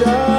just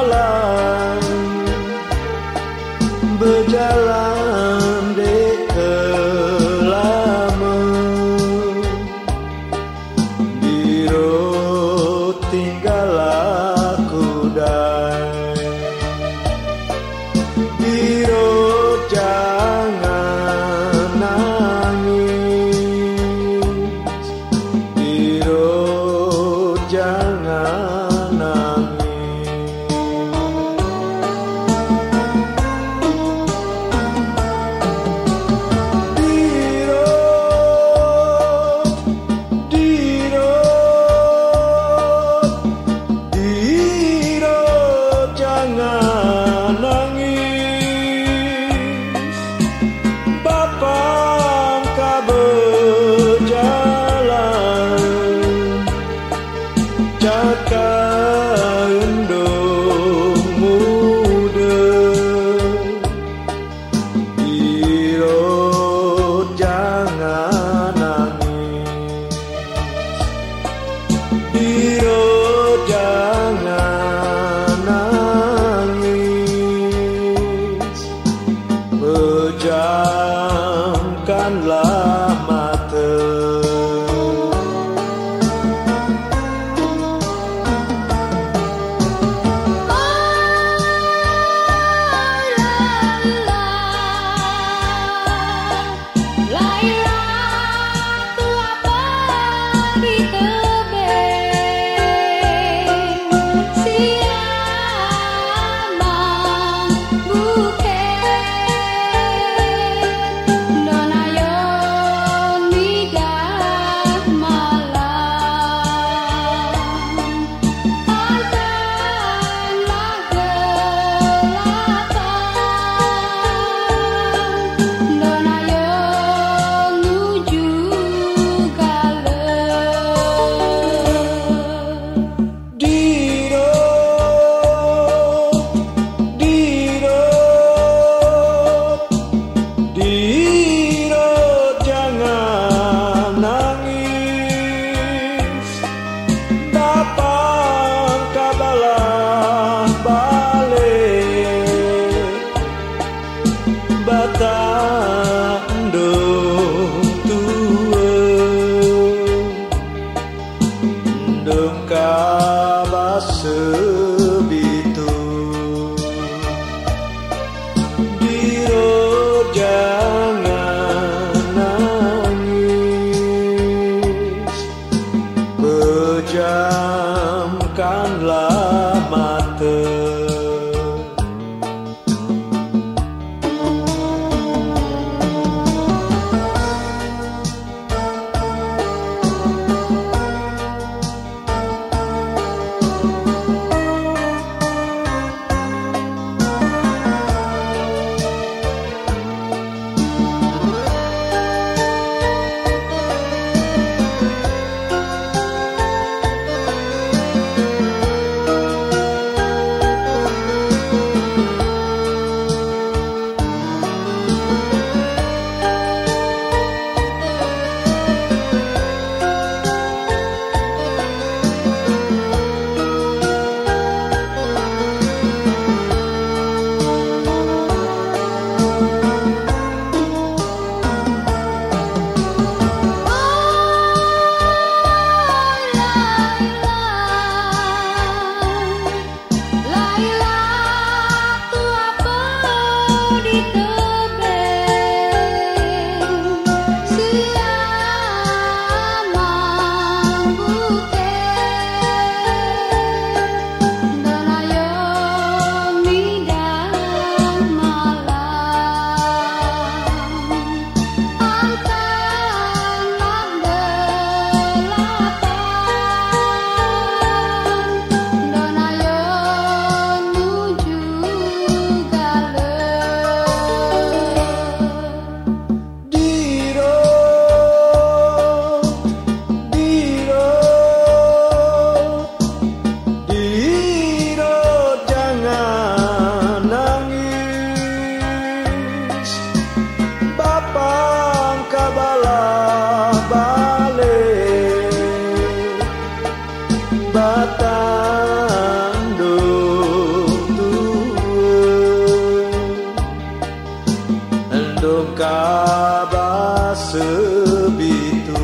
sebitu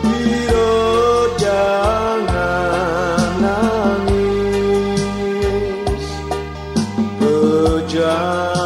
Biro jangan nangis. Pejam